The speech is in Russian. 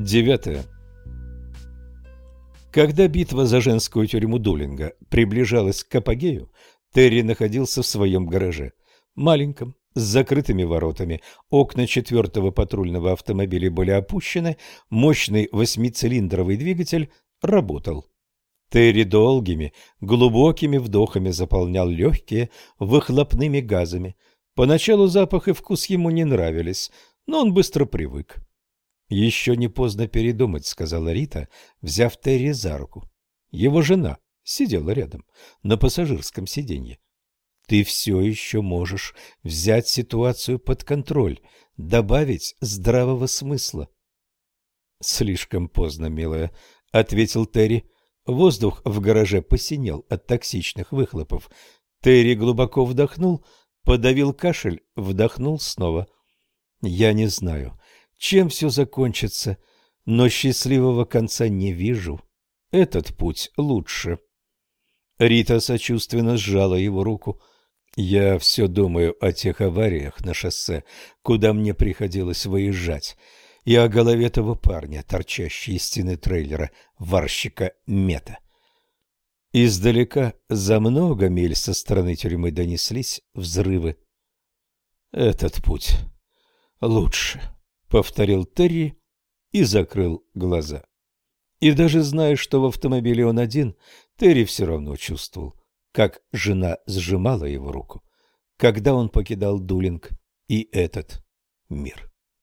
Девятое. Когда битва за женскую тюрьму Дулинга приближалась к апогею, Терри находился в своем гараже. Маленьком, с закрытыми воротами, окна четвертого патрульного автомобиля были опущены, мощный восьмицилиндровый двигатель работал. Терри долгими, глубокими вдохами заполнял легкие выхлопными газами. Поначалу запах и вкус ему не нравились, но он быстро привык. «Еще не поздно передумать», — сказала Рита, взяв Терри за руку. Его жена сидела рядом, на пассажирском сиденье. «Ты все еще можешь взять ситуацию под контроль, добавить здравого смысла». «Слишком поздно, милая», — ответил Терри. Воздух в гараже посинел от токсичных выхлопов. Терри глубоко вдохнул, подавил кашель, вдохнул снова. «Я не знаю, чем все закончится, но счастливого конца не вижу. Этот путь лучше». Рита сочувственно сжала его руку. «Я все думаю о тех авариях на шоссе, куда мне приходилось выезжать» и о голове того парня, торчащей из стены трейлера, варщика Мета. Издалека, за много миль со стороны тюрьмы донеслись взрывы. «Этот путь лучше», — повторил Терри и закрыл глаза. И даже зная, что в автомобиле он один, Терри все равно чувствовал, как жена сжимала его руку, когда он покидал Дулинг и этот мир.